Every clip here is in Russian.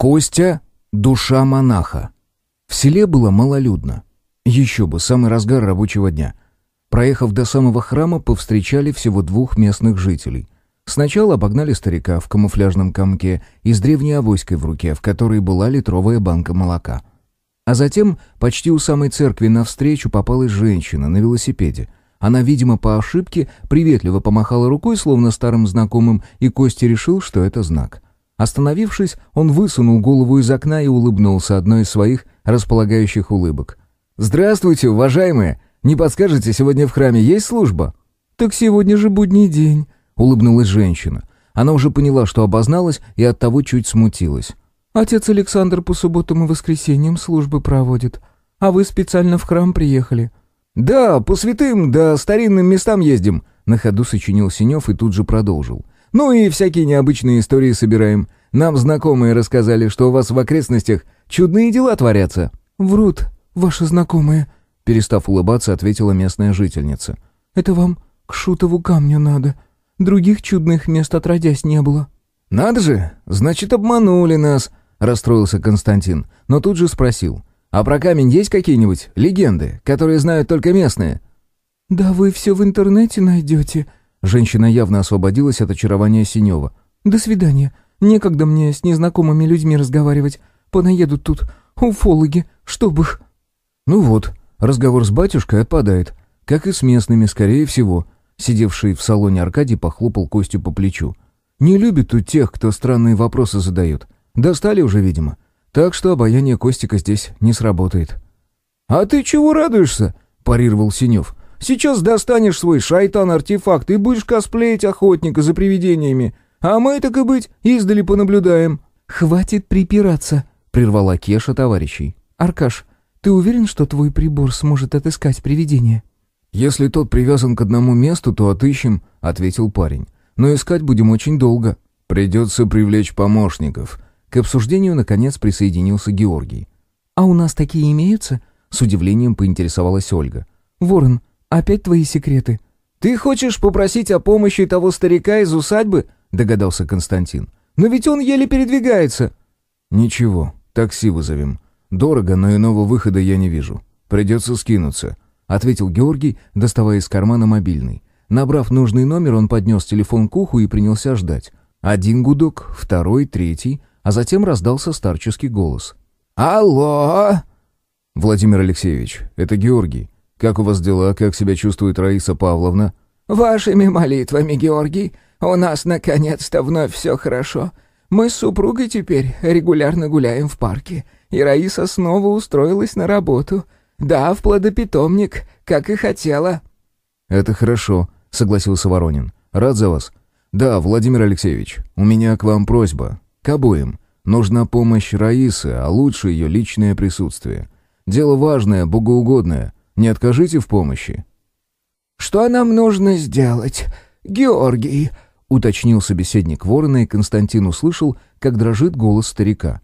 Костя — душа монаха. В селе было малолюдно. Еще бы, самый разгар рабочего дня. Проехав до самого храма, повстречали всего двух местных жителей. Сначала обогнали старика в камуфляжном комке и с древней авоськой в руке, в которой была литровая банка молока. А затем почти у самой церкви навстречу попалась женщина на велосипеде. Она, видимо, по ошибке приветливо помахала рукой, словно старым знакомым, и Костя решил, что это знак. Остановившись, он высунул голову из окна и улыбнулся одной из своих располагающих улыбок. «Здравствуйте, уважаемые! Не подскажете, сегодня в храме есть служба?» «Так сегодня же будний день», — улыбнулась женщина. Она уже поняла, что обозналась, и оттого чуть смутилась. «Отец Александр по субботам и воскресеньям службы проводит, а вы специально в храм приехали». «Да, по святым да старинным местам ездим», — на ходу сочинил Синев и тут же продолжил. Ну и всякие необычные истории собираем. Нам знакомые рассказали, что у вас в окрестностях чудные дела творятся». «Врут, ваши знакомые», — перестав улыбаться, ответила местная жительница. «Это вам к Шутову камню надо. Других чудных мест отродясь не было». «Надо же, значит, обманули нас», — расстроился Константин, но тут же спросил. «А про камень есть какие-нибудь легенды, которые знают только местные?» «Да вы все в интернете найдете», Женщина явно освободилась от очарования Синева. «До свидания. Некогда мне с незнакомыми людьми разговаривать. Понаедут тут уфологи, чтоб их...» «Ну вот, разговор с батюшкой отпадает. Как и с местными, скорее всего». Сидевший в салоне Аркадий похлопал Костю по плечу. «Не любит тут тех, кто странные вопросы задает. Достали уже, видимо. Так что обаяние Костика здесь не сработает». «А ты чего радуешься?» – парировал Синев. Сейчас достанешь свой шайтан-артефакт и будешь косплеить охотника за привидениями. А мы, так и быть, издали понаблюдаем». «Хватит припираться», — прервала Кеша товарищей. «Аркаш, ты уверен, что твой прибор сможет отыскать привидение?» «Если тот привязан к одному месту, то отыщем», — ответил парень. «Но искать будем очень долго. Придется привлечь помощников». К обсуждению, наконец, присоединился Георгий. «А у нас такие имеются?» — с удивлением поинтересовалась Ольга. «Ворон, «Опять твои секреты?» «Ты хочешь попросить о помощи того старика из усадьбы?» — догадался Константин. «Но ведь он еле передвигается». «Ничего, такси вызовем. Дорого, но иного выхода я не вижу. Придется скинуться», — ответил Георгий, доставая из кармана мобильный. Набрав нужный номер, он поднес телефон к уху и принялся ждать. Один гудок, второй, третий, а затем раздался старческий голос. «Алло!» «Владимир Алексеевич, это Георгий. Как у вас дела? Как себя чувствует Раиса Павловна?» «Вашими молитвами, Георгий. У нас наконец-то вновь все хорошо. Мы с супругой теперь регулярно гуляем в парке, и Раиса снова устроилась на работу. Да, в плодопитомник, как и хотела». «Это хорошо», — согласился Воронин. «Рад за вас. Да, Владимир Алексеевич, у меня к вам просьба. К обоим. Нужна помощь Раисы, а лучше ее личное присутствие. Дело важное, богоугодное. Не откажите в помощи». «Что нам нужно сделать, Георгий?» — уточнил собеседник ворона, и Константин услышал, как дрожит голос старика.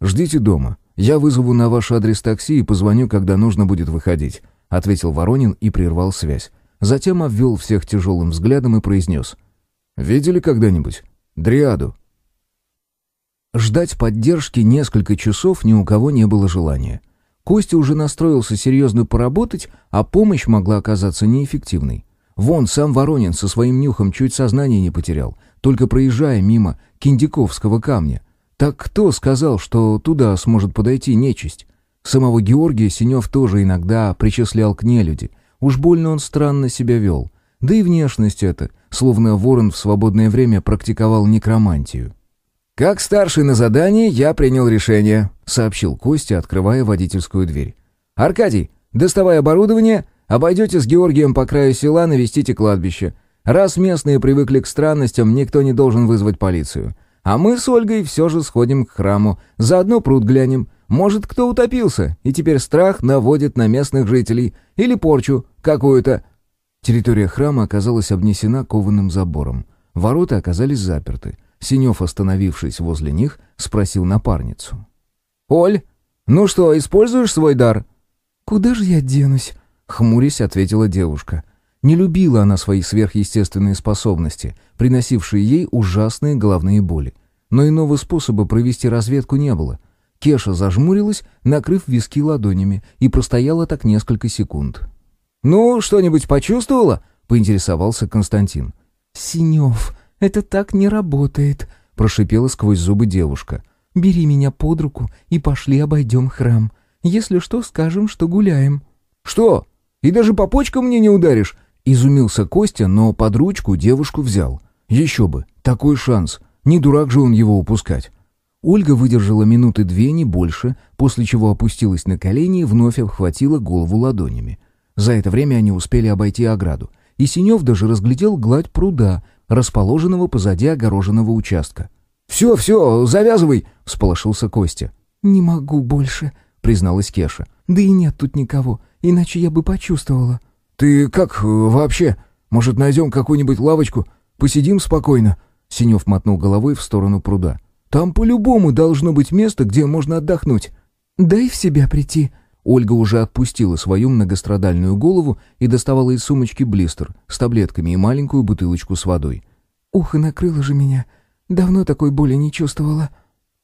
«Ждите дома. Я вызову на ваш адрес такси и позвоню, когда нужно будет выходить», — ответил Воронин и прервал связь. Затем обвел всех тяжелым взглядом и произнес. «Видели когда-нибудь? Дриаду?» Ждать поддержки несколько часов ни у кого не было желания. Костя уже настроился серьезно поработать, а помощь могла оказаться неэффективной. Вон сам Воронин со своим нюхом чуть сознание не потерял, только проезжая мимо Киндиковского камня. Так кто сказал, что туда сможет подойти нечисть? Самого Георгия Синев тоже иногда причислял к нелюди. Уж больно он странно себя вел. Да и внешность эта, словно ворон в свободное время практиковал некромантию. «Как старший на задании, я принял решение», — сообщил Костя, открывая водительскую дверь. «Аркадий, доставай оборудование, обойдете с Георгием по краю села, навестите кладбище. Раз местные привыкли к странностям, никто не должен вызвать полицию. А мы с Ольгой все же сходим к храму, заодно пруд глянем. Может, кто утопился, и теперь страх наводит на местных жителей. Или порчу какую-то». Территория храма оказалась обнесена кованым забором. Ворота оказались заперты. Синев, остановившись возле них, спросил напарницу. «Оль, ну что, используешь свой дар?» «Куда же я денусь?» — хмурясь ответила девушка. Не любила она свои сверхъестественные способности, приносившие ей ужасные головные боли. но иного способа провести разведку не было. Кеша зажмурилась, накрыв виски ладонями, и простояла так несколько секунд. «Ну, что-нибудь почувствовала?» — поинтересовался Константин. «Синев, это так не работает», — прошипела сквозь зубы девушка. «Бери меня под руку и пошли обойдем храм. Если что, скажем, что гуляем». «Что? И даже по почкам мне не ударишь?» Изумился Костя, но под ручку девушку взял. «Еще бы, такой шанс. Не дурак же он его упускать». Ольга выдержала минуты две, не больше, после чего опустилась на колени и вновь обхватила голову ладонями. За это время они успели обойти ограду, и Синев даже разглядел гладь пруда, расположенного позади огороженного участка. «Все, все, завязывай!» — всполошился Костя. «Не могу больше», — призналась Кеша. «Да и нет тут никого, иначе я бы почувствовала». «Ты как э, вообще? Может, найдем какую-нибудь лавочку? Посидим спокойно?» Синев мотнул головой в сторону пруда. «Там по-любому должно быть место, где можно отдохнуть». «Дай в себя прийти». Ольга уже отпустила свою многострадальную голову и доставала из сумочки блистер с таблетками и маленькую бутылочку с водой. «Ух, и накрыло же меня. Давно такой боли не чувствовала».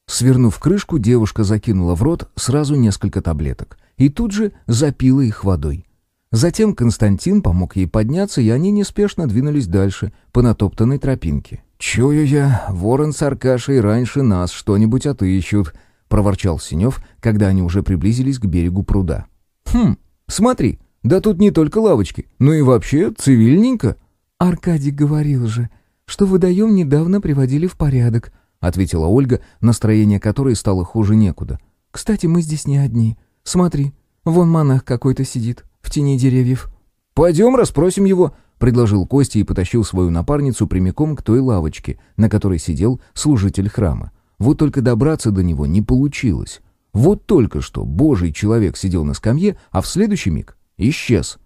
Свернув крышку, девушка закинула в рот сразу несколько таблеток и тут же запила их водой. Затем Константин помог ей подняться, и они неспешно двинулись дальше, по натоптанной тропинке. «Чую я, ворон с Аркашей раньше нас что-нибудь отыщут», — проворчал Синев, когда они уже приблизились к берегу пруда. «Хм, смотри, да тут не только лавочки, но и вообще цивильненько». «Аркадий говорил же, что водоем недавно приводили в порядок», — ответила Ольга, настроение которой стало хуже некуда. «Кстати, мы здесь не одни. Смотри, вон монах какой-то сидит, в тени деревьев». «Пойдем расспросим его», — предложил Костя и потащил свою напарницу прямиком к той лавочке, на которой сидел служитель храма. Вот только добраться до него не получилось. Вот только что божий человек сидел на скамье, а в следующий миг исчез.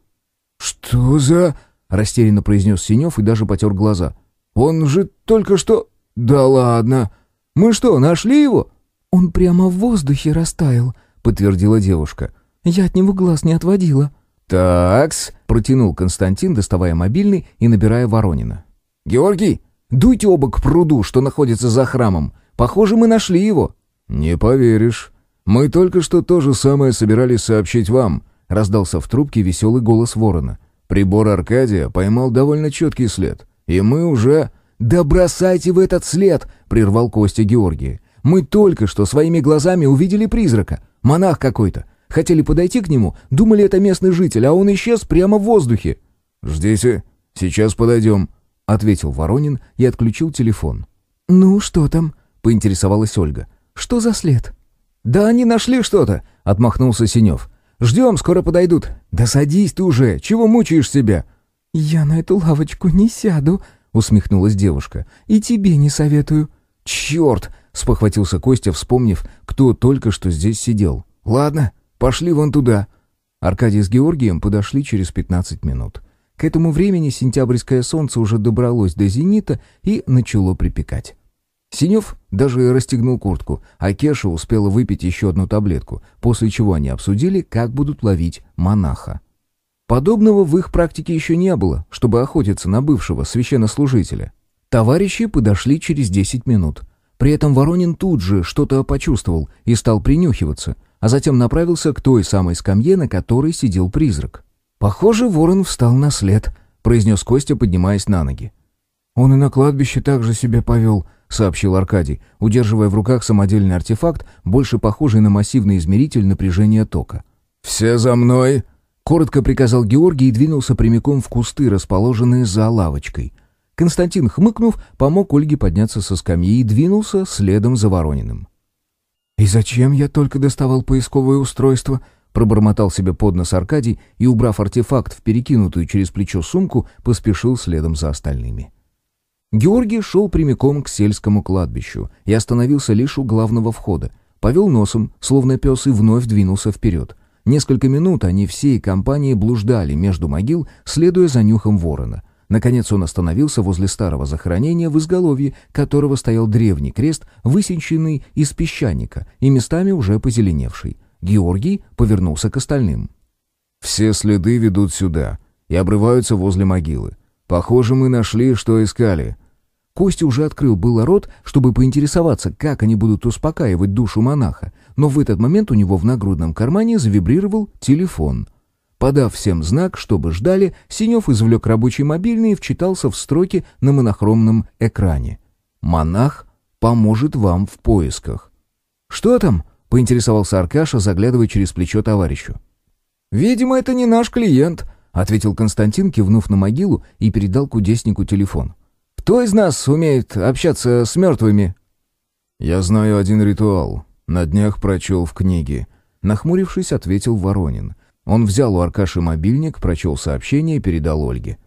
«Что за...» — растерянно произнес Синев и даже потер глаза. «Он же только что...» «Да ладно! Мы что, нашли его?» «Он прямо в воздухе растаял», — подтвердила девушка. «Я от него глаз не отводила». «Такс», — протянул Константин, доставая мобильный и набирая Воронина. «Георгий, дуйте оба к пруду, что находится за храмом. Похоже, мы нашли его». «Не поверишь. Мы только что то же самое собирались сообщить вам», — раздался в трубке веселый голос ворона. «Прибор Аркадия поймал довольно четкий след. И мы уже...» «Да бросайте в этот след!» — прервал Костя Георгия. «Мы только что своими глазами увидели призрака. Монах какой-то. Хотели подойти к нему, думали, это местный житель, а он исчез прямо в воздухе. «Ждите, сейчас подойдем», — ответил Воронин и отключил телефон. «Ну, что там?» — поинтересовалась Ольга. «Что за след?» «Да они нашли что-то», — отмахнулся Синев. «Ждем, скоро подойдут». «Да садись ты уже, чего мучаешь себя?» «Я на эту лавочку не сяду», — усмехнулась девушка. «И тебе не советую». «Черт!» — спохватился Костя, вспомнив, кто только что здесь сидел. «Ладно, Пошли вон туда». Аркадий с Георгием подошли через 15 минут. К этому времени сентябрьское солнце уже добралось до зенита и начало припекать. Синев даже расстегнул куртку, а Кеша успела выпить еще одну таблетку, после чего они обсудили, как будут ловить монаха. Подобного в их практике еще не было, чтобы охотиться на бывшего священнослужителя. Товарищи подошли через 10 минут. При этом Воронин тут же что-то почувствовал и стал принюхиваться, а затем направился к той самой скамье, на которой сидел призрак. «Похоже, ворон встал на след», — произнес Костя, поднимаясь на ноги. «Он и на кладбище так же себя повел», — сообщил Аркадий, удерживая в руках самодельный артефакт, больше похожий на массивный измеритель напряжения тока. «Все за мной!» — коротко приказал Георгий и двинулся прямиком в кусты, расположенные за лавочкой. Константин, хмыкнув, помог Ольге подняться со скамьи и двинулся следом за Ворониным. «И зачем я только доставал поисковое устройство?» Пробормотал себе под нос Аркадий и, убрав артефакт в перекинутую через плечо сумку, поспешил следом за остальными. Георгий шел прямиком к сельскому кладбищу и остановился лишь у главного входа. Повел носом, словно пес, и вновь двинулся вперед. Несколько минут они всей компанией блуждали между могил, следуя за нюхом ворона. Наконец он остановился возле старого захоронения, в изголовье которого стоял древний крест, высеченный из песчаника и местами уже позеленевший. Георгий повернулся к остальным. «Все следы ведут сюда и обрываются возле могилы. Похоже, мы нашли, что искали». Костя уже открыл было рот, чтобы поинтересоваться, как они будут успокаивать душу монаха, но в этот момент у него в нагрудном кармане завибрировал телефон. Подав всем знак, чтобы ждали, Синев извлек рабочий мобильный и вчитался в строки на монохромном экране. «Монах поможет вам в поисках». «Что там?» — поинтересовался Аркаша, заглядывая через плечо товарищу. «Видимо, это не наш клиент», — ответил Константин, кивнув на могилу и передал кудеснику телефон. Кто из нас умеет общаться с мертвыми?» «Я знаю один ритуал. На днях прочел в книге». Нахмурившись, ответил Воронин. Он взял у Аркаши мобильник, прочел сообщение и передал Ольге.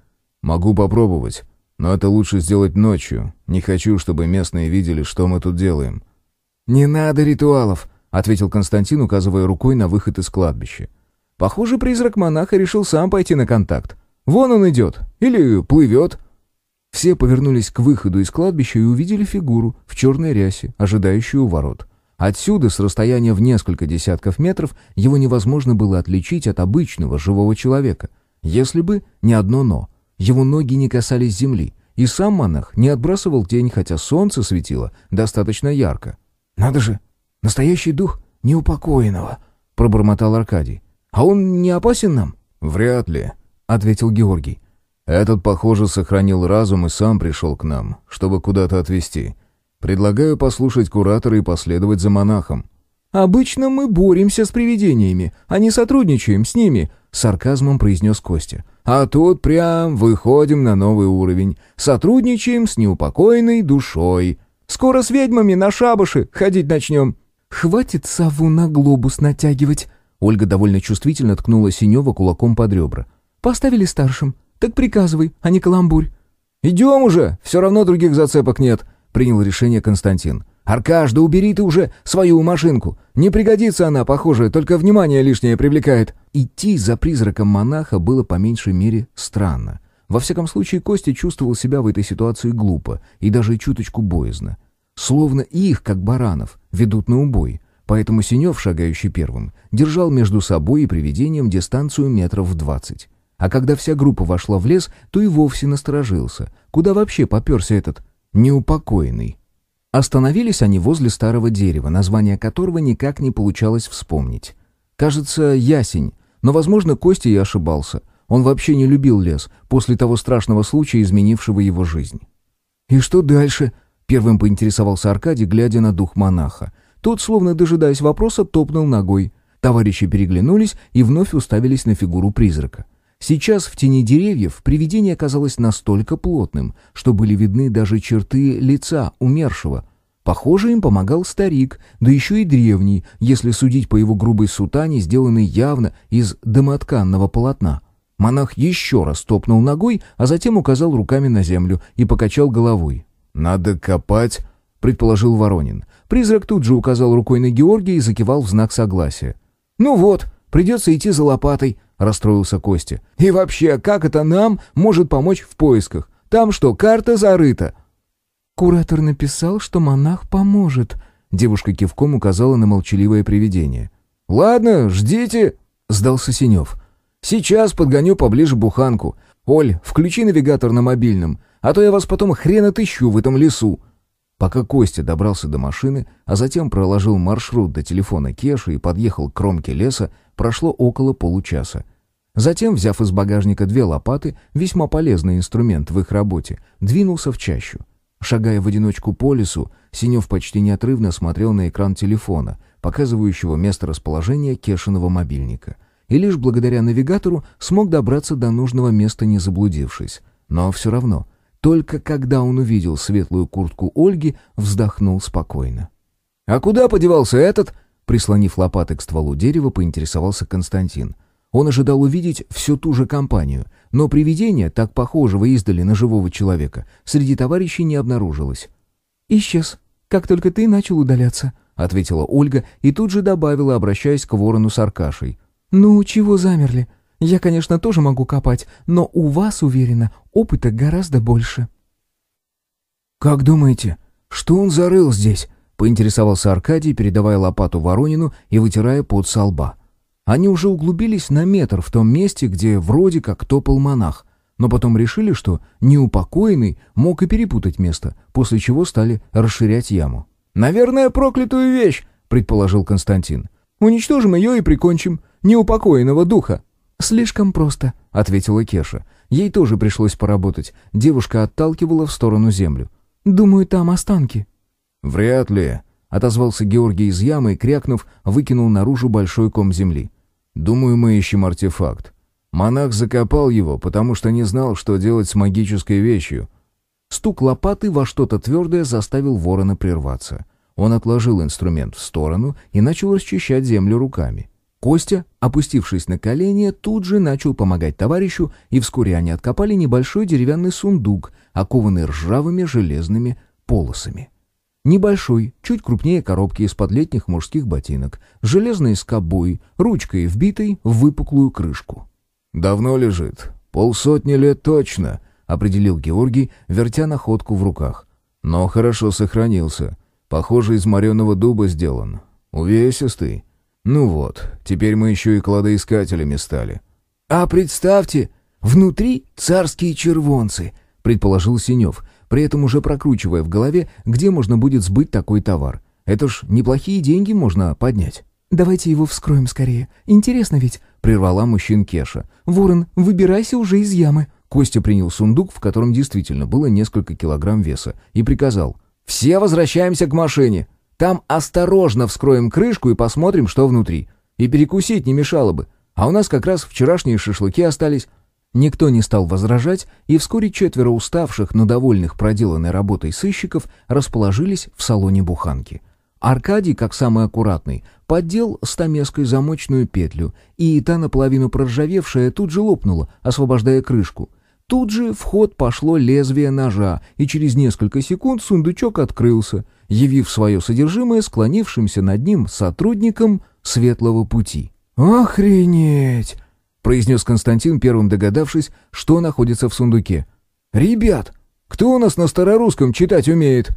«Могу попробовать, но это лучше сделать ночью. Не хочу, чтобы местные видели, что мы тут делаем». «Не надо ритуалов», — ответил Константин, указывая рукой на выход из кладбища. «Похоже, призрак монаха решил сам пойти на контакт. Вон он идет. Или плывет». Все повернулись к выходу из кладбища и увидели фигуру в черной рясе, ожидающую ворот. Отсюда, с расстояния в несколько десятков метров, его невозможно было отличить от обычного живого человека. Если бы не одно «но». Его ноги не касались земли, и сам монах не отбрасывал тень, хотя солнце светило достаточно ярко. «Надо же! Настоящий дух неупокоенного!» — пробормотал Аркадий. «А он не опасен нам?» «Вряд ли», — ответил Георгий. Этот, похоже, сохранил разум и сам пришел к нам, чтобы куда-то отвезти. Предлагаю послушать куратора и последовать за монахом». «Обычно мы боремся с привидениями, а не сотрудничаем с ними», — сарказмом произнес Костя. «А тут прям выходим на новый уровень. Сотрудничаем с неупокоенной душой. Скоро с ведьмами на шабаши ходить начнем». «Хватит сову на глобус натягивать», — Ольга довольно чувствительно ткнула Синева кулаком под ребра. «Поставили старшим. «Так приказывай, а не каламбурь». «Идем уже, все равно других зацепок нет», — принял решение Константин. «Аркаш, да убери ты уже свою машинку. Не пригодится она, похоже, только внимание лишнее привлекает». Идти за призраком монаха было по меньшей мере странно. Во всяком случае, Костя чувствовал себя в этой ситуации глупо и даже чуточку боязно. Словно их, как баранов, ведут на убой. Поэтому Синев, шагающий первым, держал между собой и привидением дистанцию метров в двадцать. А когда вся группа вошла в лес, то и вовсе насторожился. Куда вообще поперся этот неупокоенный? Остановились они возле старого дерева, название которого никак не получалось вспомнить. Кажется, ясень, но, возможно, Костя и ошибался. Он вообще не любил лес, после того страшного случая, изменившего его жизнь. «И что дальше?» — первым поинтересовался Аркадий, глядя на дух монаха. Тот, словно дожидаясь вопроса, топнул ногой. Товарищи переглянулись и вновь уставились на фигуру призрака. Сейчас в тени деревьев привидение оказалось настолько плотным, что были видны даже черты лица умершего. Похоже, им помогал старик, да еще и древний, если судить по его грубой сутане, сделанной явно из домотканного полотна. Монах еще раз топнул ногой, а затем указал руками на землю и покачал головой. «Надо копать», — предположил Воронин. Призрак тут же указал рукой на Георгия и закивал в знак согласия. «Ну вот, придется идти за лопатой», расстроился Костя. «И вообще, как это нам может помочь в поисках? Там что, карта зарыта?» «Куратор написал, что монах поможет», — девушка кивком указала на молчаливое привидение. «Ладно, ждите», — сдался Синев. «Сейчас подгоню поближе буханку. Оль, включи навигатор на мобильном, а то я вас потом хрен отыщу в этом лесу». Пока Костя добрался до машины, а затем проложил маршрут до телефона Кеши и подъехал к кромке леса, прошло около получаса. Затем, взяв из багажника две лопаты, весьма полезный инструмент в их работе, двинулся в чащу. Шагая в одиночку по лесу, Синев почти неотрывно смотрел на экран телефона, показывающего место расположения Кешиного мобильника. И лишь благодаря навигатору смог добраться до нужного места, не заблудившись. Но все равно, только когда он увидел светлую куртку Ольги, вздохнул спокойно. «А куда подевался этот?» Прислонив лопаты к стволу дерева, поинтересовался Константин — он ожидал увидеть всю ту же компанию, но привидение, так похожего издали на живого человека, среди товарищей не обнаружилось. «Исчез, как только ты начал удаляться», — ответила Ольга и тут же добавила, обращаясь к ворону с Аркашей. «Ну, чего замерли? Я, конечно, тоже могу копать, но у вас, уверена, опыта гораздо больше». «Как думаете, что он зарыл здесь?» — поинтересовался Аркадий, передавая лопату Воронину и вытирая пот со лба. Они уже углубились на метр в том месте, где вроде как топал монах. но потом решили, что неупокоенный мог и перепутать место, после чего стали расширять яму. «Наверное, проклятую вещь», — предположил Константин. «Уничтожим ее и прикончим неупокоенного духа». «Слишком просто», — ответила Кеша. Ей тоже пришлось поработать. Девушка отталкивала в сторону землю. «Думаю, там останки». «Вряд ли», — отозвался Георгий из ямы и, крякнув, выкинул наружу большой ком земли. «Думаю, мы ищем артефакт. Монах закопал его, потому что не знал, что делать с магической вещью». Стук лопаты во что-то твердое заставил ворона прерваться. Он отложил инструмент в сторону и начал расчищать землю руками. Костя, опустившись на колени, тут же начал помогать товарищу, и вскоре они откопали небольшой деревянный сундук, окованный ржавыми железными полосами. Небольшой, чуть крупнее коробки из-под летних мужских ботинок, железной скобой, ручкой вбитой в выпуклую крышку. «Давно лежит. Полсотни лет точно», — определил Георгий, вертя находку в руках. «Но хорошо сохранился. Похоже, из мореного дуба сделан. Увесистый. Ну вот, теперь мы еще и кладоискателями стали». «А представьте, внутри царские червонцы», — предположил Синев, при этом уже прокручивая в голове, где можно будет сбыть такой товар. «Это ж неплохие деньги можно поднять». «Давайте его вскроем скорее. Интересно ведь?» — прервала мужчин Кеша. «Ворон, выбирайся уже из ямы». Костя принял сундук, в котором действительно было несколько килограмм веса, и приказал. «Все возвращаемся к машине. Там осторожно вскроем крышку и посмотрим, что внутри. И перекусить не мешало бы. А у нас как раз вчерашние шашлыки остались». Никто не стал возражать, и вскоре четверо уставших, но довольных проделанной работой сыщиков расположились в салоне буханки. Аркадий, как самый аккуратный, поддел стамеской замочную петлю, и та наполовину проржавевшая тут же лопнула, освобождая крышку. Тут же в ход пошло лезвие ножа, и через несколько секунд сундучок открылся, явив свое содержимое склонившимся над ним сотрудникам светлого пути. «Охренеть!» — произнес Константин, первым догадавшись, что находится в сундуке. «Ребят, кто у нас на старорусском читать умеет?»